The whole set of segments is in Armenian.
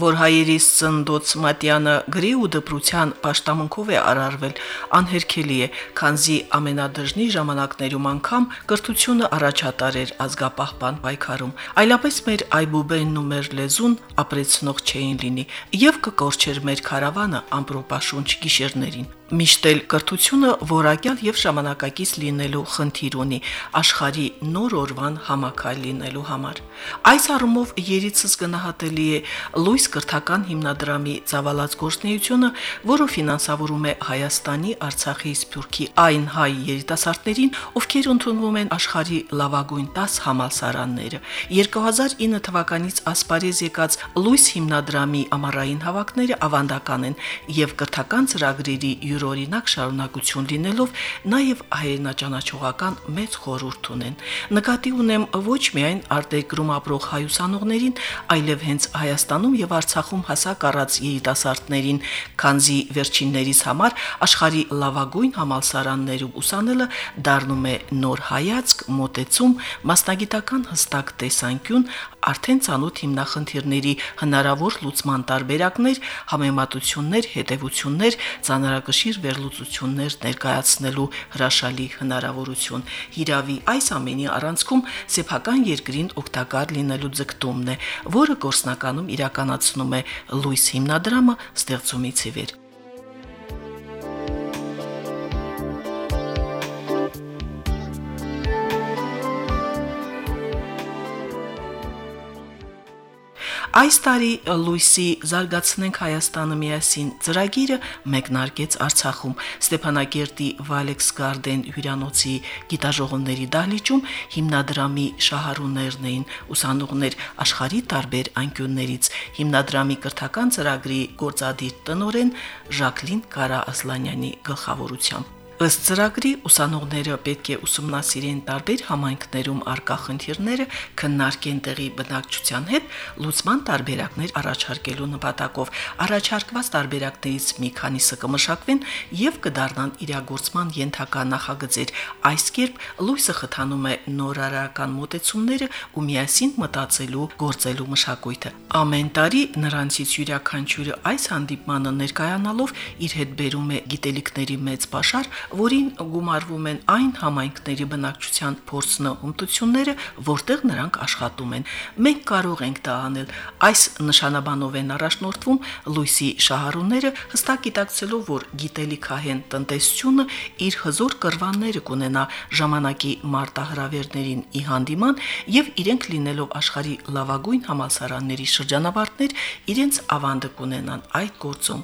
որ հայերիս ծնդոց Մատյանը գրի ու դպրության աշտամունքով է արարվել, անհերքելի է, քանզի ամենադժնի ժամանակներում անգամ կրթությունը առաջատար էր ազգապահպան պայքարում։ Այլապես մեր այբուբենն ու մեր լեզուն ապրեցնող չէին լինի, եւ կկորչեր մեր քարավանը ամպրոպաշունչ գիշերներին։ Միշտ էլ կրթությունը որակյալ եւ ժամանակակից լինելու խնդիր ունի աշխարի նոր օրվան համակալ լինելու համար։ Այս առումով երիցս գնահատելի է Լուիս կրթական հիմնադրամի ծավալած գործնեությունը, որը ֆինանսավորում է Հայաստանի, Արցախի, Սփյուռքի այն հայ երիտասարդներին, ովքեր ընդունվում են աշխարի լավագույն 10 համալսարանները։ 2009 թվականից ասպարեզ եկած Լուիս հիմնադրամի ամառային հավաքները ավանդական են եւ կրթական ծրագրերի յուրօրինակ շարունակություն լինելով նաև հայրենաճանաչողական մեծ խորհուրդ ունեն։ Նկատի ունեմ ոչ միայն արտերկրում ապրող հայուսանողներին, այլև հենց Հայաստանում եւ Արցախում հասակ առած երիտասարդներին, քանզի վերջիններիս համար աշխարի լավագույն համալսարաններում ուսանելը դառնում է նոր հայացք, մոտեցում, մասնագիտական հստակ տեսանկյուն, արդեն ցանոթ հիմնախնդիրների հնարավոր լուծման տարբերակներ, համեմատություններ, հետևություններ, ցանրակշիռ հետաքրքիր վերլուծություններ ներկայացնելու հրաշալի հնարավորություն։ Հիրավի այս ամենի առանցքում սեփական երկրին օգտակար լինելու ձգտումն է, որը գործնականում իրականացնում է Լուիս հիմնադրամը ստեղծումից ի վեր։ Այս տարի Լուիսի զարգացնենք Հայաստանը միասին ծրագիրը մեկնարկեց Արցախում Ստեփանակերտի Վալեքս Գարդեն հյուրանոցի գիտաժողովների դահլիճում հիմնադրամի շահառուներն էին ուսանողներ աշխարի տարբեր անկյուններից հիմնադրամի կրթական ծրագրի գործադիր տնորեն Ժակլին Կարա Ասլանյանի գլխավորությամբ Ըստ ծրագրի ուսանողները պետք է ուսումնասիրեն տարբեր համայնքներում արկա խնդիրները, քննարկեն տեղի բնակչության հետ լուսման տարբերակներ առաջարկելու նպատակով։ Առաջարկված տարբերակներից մի քանիսը կմշակվեն եւ կդառնան իրագործման ենթակա նախագծեր։ Այս կերպ լույսը խթանում է նորարարական մոտեցումները ու միասին մտածելու, գործելու մշակույթը։ Ամեն տարի նրանցից յուրաքանչյուրը այս հանդիպմանը ներկայանալով իր հետ բերում է գիտելիքների մեծ պաշար, որին գումարվում են այն համայնքների բնակչության փորձն ու հմտությունները, որտեղ նրանք աշխատում են։ Մենք կարող ենք դա անել։ Այս նշանաբանով են առաջնորդվում Լուիսի շահառուները, հստակ գիտակցելով, որ գիտելիքահեն տնտեսությունը իր հզոր կրվանները կունենա ժամանակի մարտահրավերներին ի հանդիման եւ իրենք լինելով աշխարի լավագույն համալսարանների շրջանավարտներ, իրենց ավանդը կունենան այդ գործում։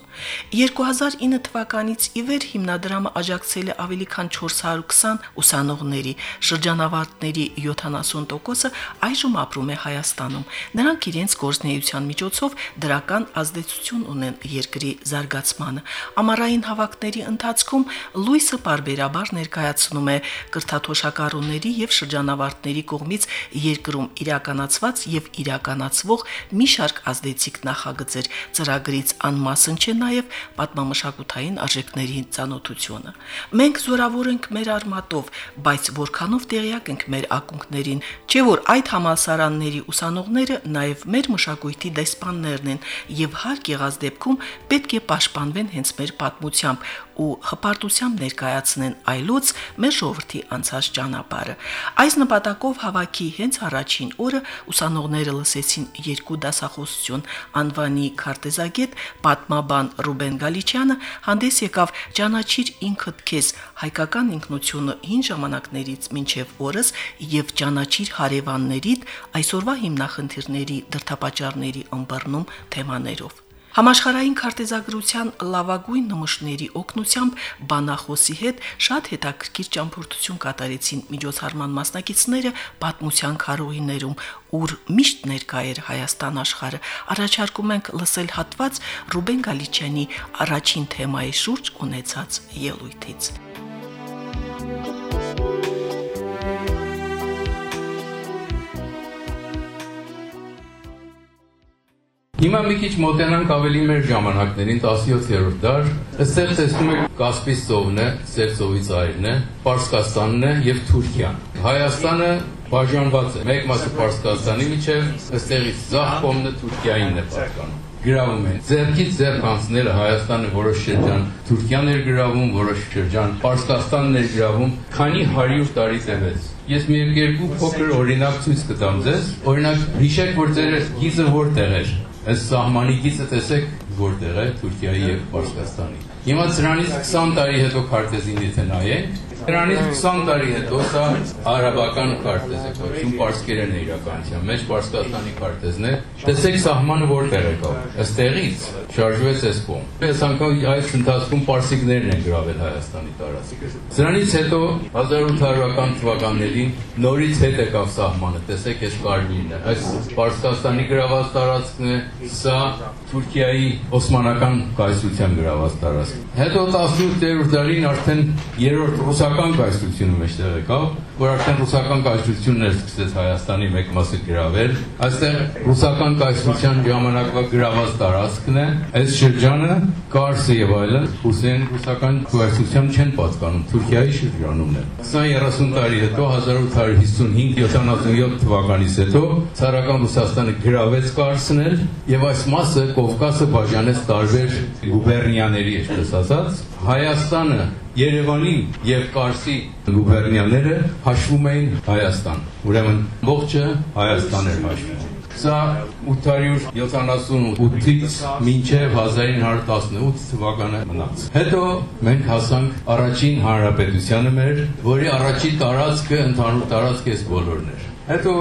2009 թվականից ի վեր հիմնադրամը աջակցել մասնակցել է ավելի քան 420 ուսանողների, շրջանավարտների 70%-ը այժմ ապրում է Հայաստանում։ Նրանք իրենց գործնեայության միջոցով դրական ազդեցություն ունեն երկրի զարգացմանը։ Ամառային հավաքների ընթացքում Լուիսը բարբերաբար ներկայացնում է կրթաթոշակառուների եւ շրջանավարտների կողմից երկրում իրականացված եւ իրականացվող մի շարք ազդեցիկ նախագծեր ծրագրից անմասն չէ նաեւ պատմամշակութային արժեքների ծանոթությունը։ Մենք զորավոր ենք մեր արմատով, բայց որքանով տեղյակ ենք մեր ակունքներին, չէ որ այդ համալսարանների ուսանողները նաև մեր մշակույթի դեսպաններն են եւ հարկ եղած դեպքում պետք է պաշտպանվեն հենց մեր պատմությամբ ու հպարտությամբ ներկայացնեն այլոց մեր ժողովրդի անցած ճանապարհը։ Այս նպատակով հավաքի հենց առաջին օրը ուսանողները լսեցին երկու դասախոսություն. Անվանի քարտեզագետ պատմաբան Ռուբեն Գալիչյանը հանդես եկավ ճանաչիր ինքդ քեզ հայկական ինքնությունը հին ժամանակներից մինչև օրս եւ ճանաչիր հարևաններիդ այսօրվա հիմնախնդիրների դրթապաճառների ըմբռնում թեմաներով Համաշխարհային քարտեզագրության լավագույն նմուշների օգնությամբ բանախոսի հետ շատ հետաքրքիր ճամփորդություն կատարեցին միջոցառման մասնակիցները պատմության քարոհիներում, ուր միշտ ներկա էր Հայաստան աշխարհը։ Առաջարկում ենք լսել հատված Ռուբեն Գալիչյանի առաջին թեմայի շուրջ ունեցած ելույթից։ Հիմա մի քիչ մոտենանք ավելի մեր ժամանակներին 17-րդ դար, այստեղ տեսնում եք Կասպից ծովն է, Սև ծովի ծայրն է, Պարսկաստանն է եւ Թուրքիան։ Հայաստանը բաժանված է։ Մեկ մասը Պարսկաստանի միջև, այստեղից ցախ կողմը Թուրքիային է պատկանում գրավում են։ Ձերքից ձեռք անցնելը Հայաստանը որոշ շրջան Թուրքիան էր գրավում, որոշ շրջան Պարսկաստանն էր գրավում, քանի 100 տարի տևեց։ Ես մի երկու փոքր օրինակ ցույց կտամ ձեզ։ Օրինակ, հիշեք, որ ձեր գիզը որտեղ էր։ Այս սահմանի գիծը տեսեք որտեղ է Թուրքիայի եւ Պարսկաստանի։ Հիմա սրանից 20 տարի հետո քարտեզին եթե նայենք, Դրանից 20 տարի հետո սա արաբական քարտեզ է, կոչվում Պարսկերեն է իրականության մեջ, Պարսկաստանի քարտեզն է։ Տեսեք սահմանը որտեղ է կա։ Այստեղից շարժվեց այս կողմ։ Այս անգամ այս ընթացքում պարսիկներն են գրավել Հայաստանի տարածքը։ Սրանից հետո 1800-ական թվականներին նորից հետ եկավ սահմանը, տեսեք այս կարմիրն է։ Այս Պարսկաստանի գրաված տարածքն է, սա Թուրքիայի Օսմանական կայսրության գրաված տարածք։ Հետո 18-րդ դարին արդեն երրորդ ռուսական կայսրությունը մեջտեղ եկավ, որ արդեն ռուսական կայսրությունն էր սկսեց Հայաստանի մեկ մասը գրավել։ Այստեղ ռուսական կայսրության ժամանակվա գրաված տարածքն է, այս շրջանը Կարսը եւ այլն Հուսեյն ռուսական կայսրության չեն պատկանում, Թուրքիայի շրջանում է։ 20-30 տարի հետո 1855-77 թվականից հետո ցարական Ռուսաստանը գրավեց Կարսն էլ եւ այս մասը Կովկասը բաժանեց տարբեր գուբերնիաների, այսպես ասած, Հայաստանը Երևանի եւ Կարսի գուբերնիաները հաշվում էին Հայաստան։ Ուրեմն ողջը Հայաստան էր հաշվում։ Սա 878-ից մինչև 1918 թվականը մնաց։ Հետո մենք հասանք առաջին հանրապետությանը մեր, որի առաջին տարածքը ընդհանուր տարածք էս բոլորն էր։ Հետո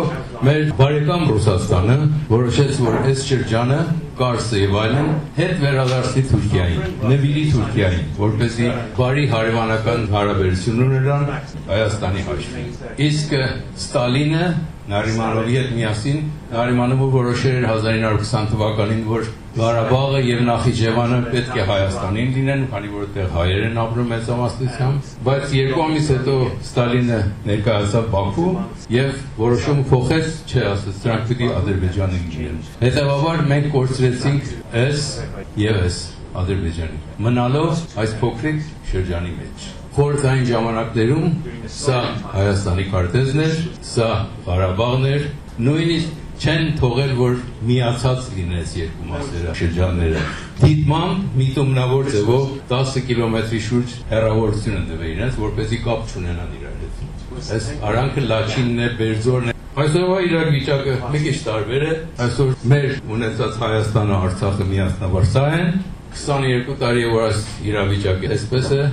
մեր բարեկամ Ռուսաստանը որոշեց, որ այս շրջանը Կարսը եւ այլն հետ վերադարձի Թուրքիային, նվիրի Թուրքիային, որպեսզի բարի հարևանական հարաբերություն ունենան Հայաստանի հաշվին։ Իսկ Ստալինը Նարիմանովի հետ միասին Նարիմանովը որոշել էր 1920 թվականին, որ Ղարաբաղը եւ Նախիջևանը պետք է Հայաստանին լինեն, քանի որ այդտեղ հայեր են ապրում մեծամասնությամբ, բայց երկու ամիս հետո Ստալինը ներկայացավ Բաքու եւ որոշումը փոխեց, չէ, ասած դրանք պիտի Ադրբեջանին լինեն։ Հետևաբար մենք կորցրեցինք այս եւ այս Ադրբեջանի։ Մնալով այս փոքրիկ շրջանի մեջ խորհրդային ժամանակներում սա Հայաստանի քարտեզն էր, սա Ղարաբաղն էր, նույնիսկ չեն թողել, որ միացած լինես երկու մասերը, շրջանները։ Դիտմամբ միտումնավոր ձևով 10 կիլոմետրի շուրջ հեռավորություն են տվել իրենց, որպեսզի կապ չունենան իրար հետ։ Այս արանքը Լաչինն է, Բերձորն է, Այսօրվա իրար վիճակը մի քիչ տարբեր է։ Այսօր մեր ունեցած Հայաստանը, Արցախը միասնաբար սա են 22 տարի որ այս իրավիճակը այսպես է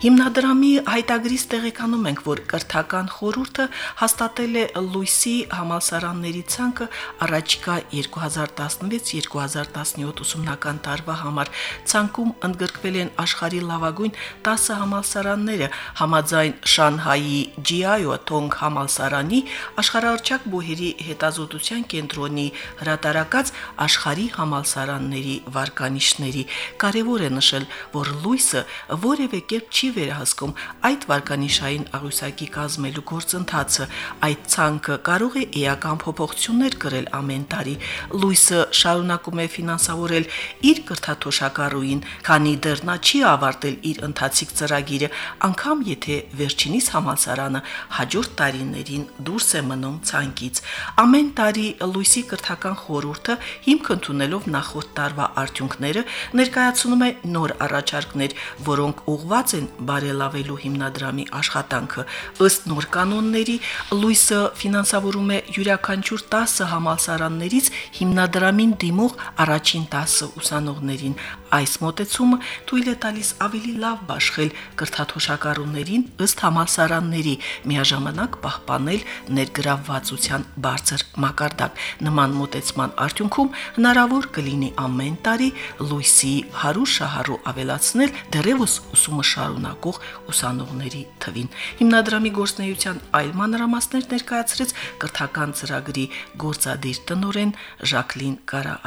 Հիմնադրամի հայտագրից տեղեկանում ենք, որ կրթական խորհուրդը հաստատել է Լույսի համալսարանների ցանկը առաջիկա 2016-2017 ուսումնական տարվա համար։ Ցանկում ընդգրկվել են աշխարհի լավագույն 10 համալսարանները, համաձայն Շանհայի Ջիայո Տոնգ համալսարանի աշխարհարչակ բուհերի հետազոտության կենտրոնի հրատարակած աշխարհի համալսարանների վարկանիշների։ Կարևոր է նշել, որ Լույսը որևէ կերպ չի վերահսկում այդ վարկանիշային աղյուսակի կազմելու գործընթացը։ Այդ ցանկը կարող է էական փոփոխություններ կրել ամեն տարի։ Լույսը շարունակում է ֆինանսավորել իր կրթաթոշակառուին, քանի դեռ նա չի ավարտել իր ընթացիկ ծրագիրը, անկամ եթե վերջինիս համալսարանը հաջորդ տարիներին դուրս է մնում ցանկից։ Ամեն տարի Լույսի կրթական խորհուրդը հիմք ընդունելով նախորդ տարվա արդյունքները ներկայացնում է նոր առաջարկներ, որոնք ուղղված են բարելավելու հիմնադրամի աշխատանքը ըստ նոր կանոնների լույսը ֆինանսավորում է յուրաքանչյուր 10 համալսարաններից հիմնադրամին դիմող առաջին 10 ուսանողներին այս մոտեցումը թույլ է տալիս ավելի լավ բաշխել կրթաթոշակառուներին ըստ համալսարանների միաժամանակ պահպանել ներգրավվածության բարձր մակարդակ նման մոտեցման արդյունքում հնարավոր կլինի ամեն տարի լույսի 100 շահառու ավելացնել դեռևս ուսումը շարունակ շարունակող ուսանողների թվին։ Հիմնադրամի գործնեայության այլ մանրամասներ ներկայացրեց կրթական ծրագրի գործադիր տնորեն Ժակլին Կարա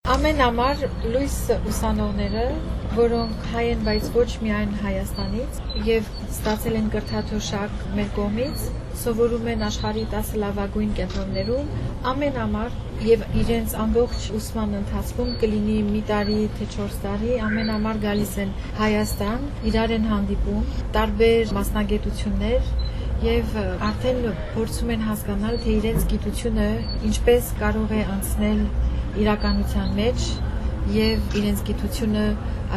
Ասլանյանը։ Ամեն ամառ լույս ուսանողները որոնք հայ են, բայց ոչ միայն Հայաստանից եւ ստացել են կրթաթոշակ մեր կողմից, սովորում են աշխարհի 10 լավագույն կենտրոններում ամեն ամառ եւ իրենց ամբողջ ուսման ընթացքում կլինի մի տարի թե 4 տարի ամեն ամառ գալիս են Հայաստան, իրար են հանդիպում, տարբեր մասնագետություններ եւ արդեն փորձում են հասկանալ թե իրենց գիտությունը ինչպես կարող է անցնել իրականության մեջ եւ իրենց գիտությունը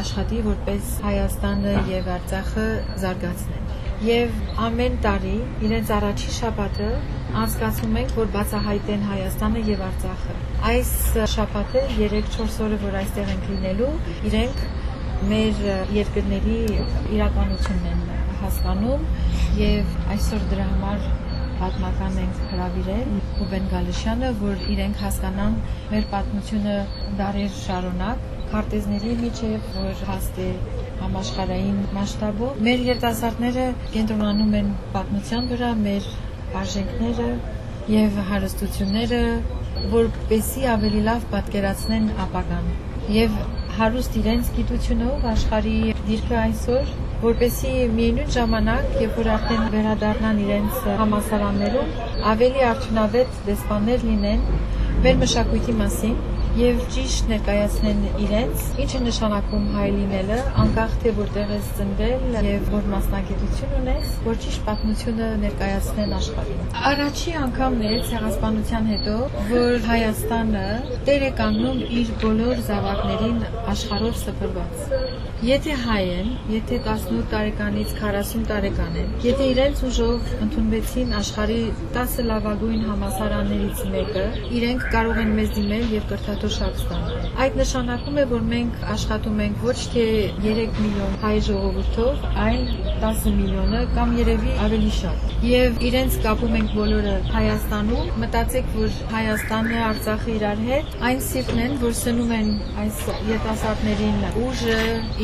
աշխատի որպես Հայաստանը եւ Արցախը զարգացնեն եւ ամեն տարի իրենց առաջի շաբաթը անցկացնում ենք, որ բացահայտեն Հայաստանը եւ Արցախը։ Այս շաբաթը 3-4 օրը, որ այստեղ ենք լինելու, իրենք մեր երկրների իրականությունն են հասկանում եւ այսօր դրա համար պատմական ենք հրավիրել Ռուբեն Գալշյանը, որ իրենք հասկանան մեր պատմությունը դարեր շարունակ, քարտեզների միջև, որ հաստ է համաշխարհային մասշտաբով։ Մեր երիտասարդները կենտրոնանում են պատմության վրա, մեր արժեքները եւ հարստությունները, որպեսի ավելի լավ պատկերացնեն ապագան։ Եվ հարուստ իրենց գիտությունով աշխարհի դիրքը այսօր որպեսի միևնույն ժամանակ, երբ որ արդեն վերադառնան իրենց համասարաններում, ավելի արդյունավետ դեսպաններ լինեն մեր մշակույթի մասին եւ ճիշտ ներկայացնեն իրենց, ինչը նշանակում հայ լինելը, անկախ թե որտեղ ես ծնվել եւ որ մասնագիտություն ունես, որ ճիշտ պատմությունը ներկայացնեն աշխարհին։ Առաջի անգամն է ցեղասպանության հետո, որ Հայաստանը տեր է կանգնում իր բոլոր զավակներին աշխարհով սփռված։ Եթե հայ են, եթե 18 տարեկանից 40 տարեկան են, եթե իրենց ուժով ընդունվեցին աշխարհի 10 լավագույն համասարաններից մեկը, իրենք կարող են մեզ դիմել եւ կրթ դոշակ ստանալ։ Այդ նշանակում է, որ մենք աշխատում ենք ոչ թե 3 միլիոն հայ ժողովրդով, այլ 10 միլիոնը կամ երևի ավելի շատ։ Եվ իրենց կապում ենք բոլորը Հայաստանում։ Մտածեք, որ Հայաստանը, Արցախը իրար հետ այն սիրտն են, որ սնում են այս երիտասարդներին ուժը,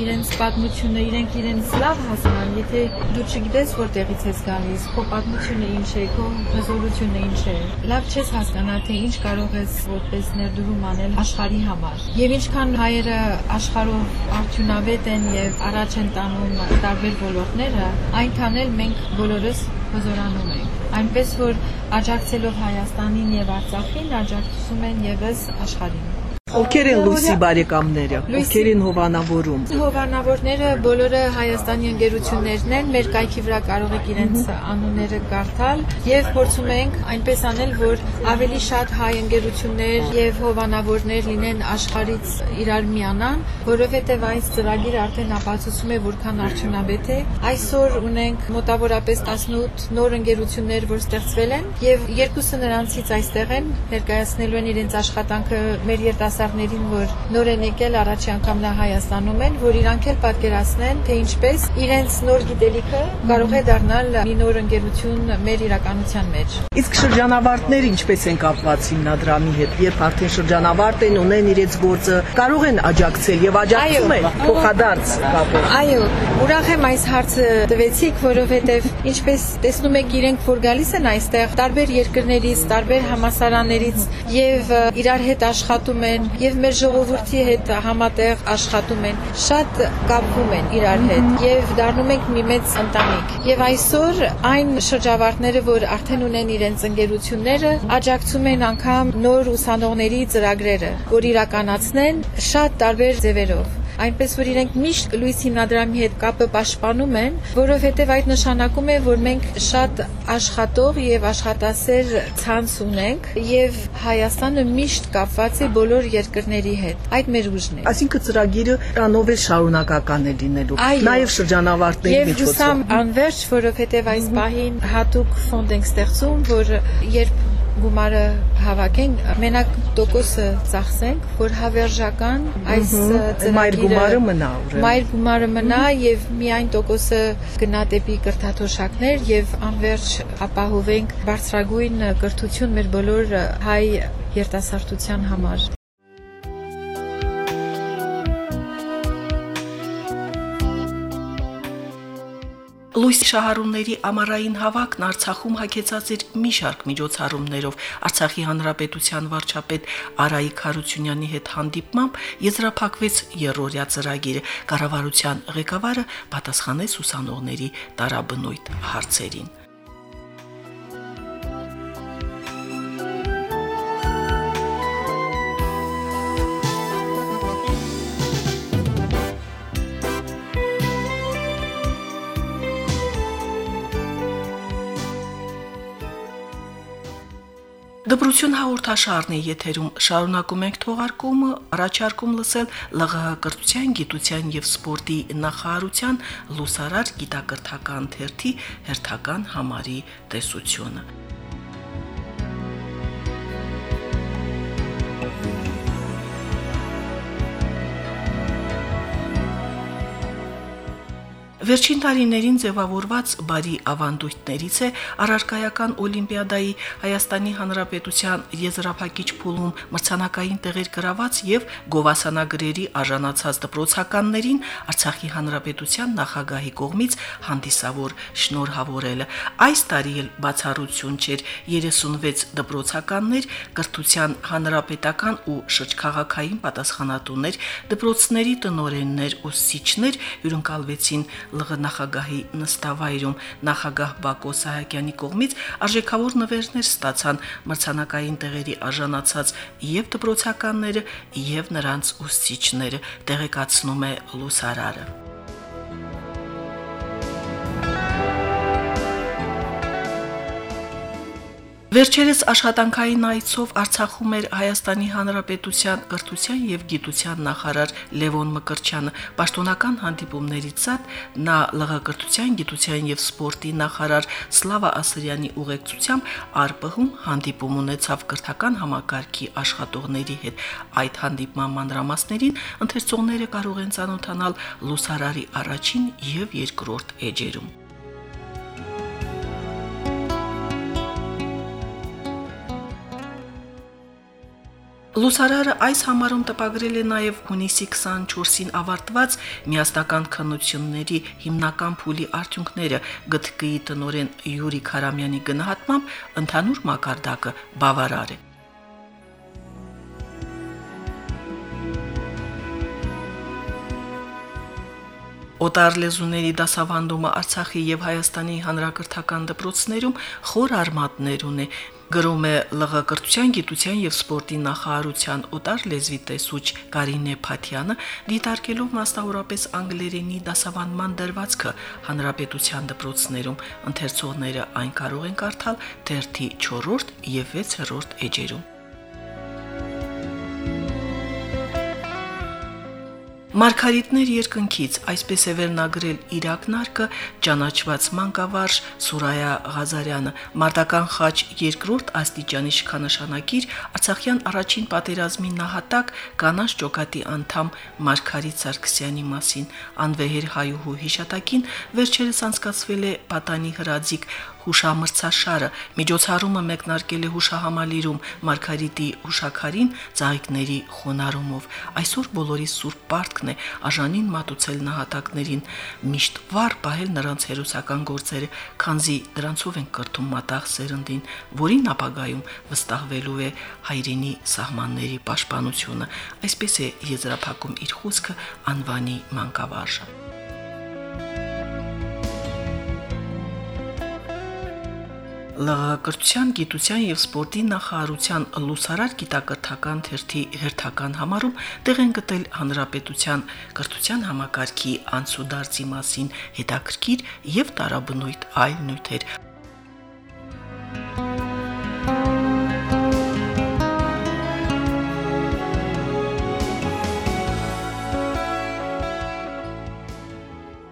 իրենց պատմությունը, իրենք իրենց լավ հասկանան, եթե դու չգիտես որտեղից ես գալիս, քո պատմությունը ինչ է, քո հզորությունը ինչ է։ Լավ չես հասկանա, թե ինչ կարող ես որպես ներդրում անել անել աշխարհի համար։ Եվ ինչքան հայերը աշխարհով արդյունավետ են եւ առաջ են տանում տարբեր ոլորտները, այնքան էլ մենք բոլորս հզորանում ենք։ Այնպես որ աջակցելով Հայաստանին եւ Արցախին աջակցում են եւս աշխարհին։ Ովքեր են լույսի բարեկամները, ովքեր են հովանավորում։ Հովանավորները բոլորը Հայաստանի ընկերություններն են, մեր կայքի վրա կարող եք իրենց անունները կարդալ եւ փորձում ենք այնպես անել, որ ավելի շատ հայ ընկերություններ եւ հովանավորներ լինեն աշխարից իրար միանան, որովհետեւ այս ծրագիրը արդեն ապացուցում է որքան արդյունավետ է։ Այսօր ունենք մոտավորապես 18 նոր ընկերություններ, որ ստեղծվել են եւ երկուսը նրանցից այստեղ են ներկայացնելու են իրենց աշխատանքը մեր երիտասարդ երիտասարդներին, որ նոր են եկել առաջի անգամ նա Հայաստանում են, որ իրանք էլ պատկերացնեն, թե ինչպես իրենց նոր գիտելիքը կարող է դառնալ մի նոր ընկերություն մեր իրականության մեջ։ Իսկ շրջանավարտները ինչպես են կապված հիմնադրամի հետ, երբ արդեն շրջանավարտ են ունեն իրենց գործը, կարող են աջակցել եւ աջակցում են փոխադարձ կապով։ Այո, ուրախ եմ այս հարցը տվեցիք, որովհետեւ ինչպես տեսնում եք իրենք որ գալիս են այստեղ տարբեր երկրներից, տարբեր համասարաններից եւ իրար հետ աշխատում են, եւ մեր ժողովրդի հետ համատեղ աշխատում են, շատ կապվում են իրար հետ եւ դառնում ենք մի մեծ ընտանիք։ Եվ այսօր այն շրջավարտները, որ արդեն ունեն իրենց ընկերությունները, աջակցում են անգամ նոր ուսանողների ծրագրերը, որ իրականացնեն շատ տարբեր ձևերով այնպես որ իրենք միշտ լույս հիմնադրամի հետ կապը պաշտպանում են, որովհետև այդ նշանակում է, որ մենք շատ աշխատող եւ աշխատասեր ցանց ունենք եւ Հայաստանը միշտ կապված է բոլոր երկրների հետ։ Այդ մեր ուժն է։ Այսինքն ծրագիրը տանով է շարունակական է լինելու։ Նաեւ շրջանավարտների միջոցով։ Եվ հուսամ անverջ, որովհետև այս պահին հատուկ ֆոնդ ենք ստեղծում, որ երբ գումարը հավաքենք, մենակ տոկոսը ծախսենք, որ հավերժական այս ծրագիրը գումարը մնա ուրեմն։ Մայր գումարը մնա եւ միայն տոկոսը գնա դեպի կրթաթոշակներ եւ անverջ ապահովենք բարձրագույն կրթություն մեր բոլոր հայ երիտասարդության համար։ Լույս շահառուների ամառային հավաքն Արցախում հագեցած էր մի շարք միջոցառումներով Արցախի հանրապետության վարչապետ Արայիկ Հարությունյանի հետ հանդիպմամբ եզրափակվեց երրորդյա ծրագիրը կառավարության ղեկավարը պատասխանեց ուսանողների տարաբնույթ հարցերին Դպրություն հաղորդաշարն է եթերում շարունակում ենք թողարկումը առաջարկում լսել ԼՂՀ կրթության, գիտության եւ սպորտի նախարարության լուսարար գիտակրթական թերթի հերթական համարի տեսությունը։ Վերջին տարիներին ձևավորված բարի ավանդույթներից է առարկայական օլիմպիադայի Հայաստանի Հանրապետության եզրափակիչ փուլում մրցանակային տեղեր գրաված եւ գովասանագրերի արժանացած դպրոցականներին Արցախի Հանրապետության նախագահի կողմից հանդիսավոր շնորհավորելը։ Այս տարի էլ բացառություն չէր 36 դպրոցականներ կրթության հանրապետական ու շրջքաղաքային պատասխանատուներ, դպրոցների տնօրեններ, ուսուցիչներ հյուրընկալվեցին ԼՂ նախագահի նստավայրում նախագահ Բակո Սահակյանի կողմից արժեքավոր նվերներ ստացան մրցանակային տեղերի արժանացած եւ դպրոցականները եւ նրանց ուսուցիչները տեղեկացնում է լուսարարը Վերջերս աշխատանքային այցով Արցախում էր Հայաստանի Հանրապետության կրթության եւ գիտության նախարար Լևոն Մկրչյանը։ Պաշտոնական հանդիպումներից ցած նա ԼՂ կրթության, գիտության եւ սպորտի նախարար Սլավա Ասրյանի ուղեկցությամբ ԱՌՊՀ-ում հանդիպում ունեցավ կրթական համակարգի աշխատողների հետ։ Այդ հանդիպման մանրամասներին ընթերցողները կարող են ցանոթանալ լուսարարի առաջին եւ երկրորդ էջերում։ Լուսարարը այս համարում տպագրել է նաև հունիսի 24-ին ավարտված միաստական քննությունների հիմնական փուլի արդյունքները ԳԹԿ-ի տնորեն Յուրի Խարամյանի գնահատմամբ ընդհանուր մակարդակը բավարար է։ Օտար լեզուների դասավանդումը Արցախի եւ Հայաստանի հանրակրթական դպրոցներում խոր արմատներ ունի, գրում է ԼՂ կրթության, գիտության եւ սպորտի նախարարության օտար լեզվի տեսուչ Կարինե Փաթյանը, դիտարկելով մասնավորապես անգլերենի դասավանդման դրվածքը հանրապետության դպրոցներում, ընթերցողները այն կարող են կարդալ թերթի 4-րդ եւ 6-րդ էջերում։ Մարգարիտներ երկնքից այսպես է վերնագրել Իրակնարկը ճանաչված մանկավարժ Սուրայա Ղազարյանը մարտական խաչ երկրորդ աստիճանի շքանշանակիր Արցախյան առաջին պատերազմի նահատակ կանանց ճոկատի անդամ Մարգարիտ Սարգսյանի մասին անվեհեր հայուհու հիշատակին վերջերս անցկացվել է պատանի հրաձիկ հուշամրցաշարը միջոցառումը մեկնարկել է հուշահամալիրում Մարգարիտի հուշակարին ծաղիկների խոնարհումով այսօր բոլորի սուրբ պարտքն է աժանին մատուցել նահատակներին, միշտ վառ պահել նրանց հերոսական գործերը, քանզի դրանցով են կրթում մտաղ սերնդին, որին ապագայում վստահվելու է հայրենի սահմանների պաշտպանությունը, այսպես է եզրափակում իր խոսքը անվանի մանկավարժը։ լղակրթության, գիտության եւ սպորտի նախարարության լուսարար գիտակրթական թերթի հերթական համարում տեղ են գտել հանրապետության կրթության համակարգի անցուդարձի մասին հետաքրքիր եւ տարաբնույթ այլ նյութեր։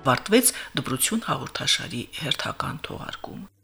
վարտվեց դպրություն հաղորդաշարի հերթական թողարկումը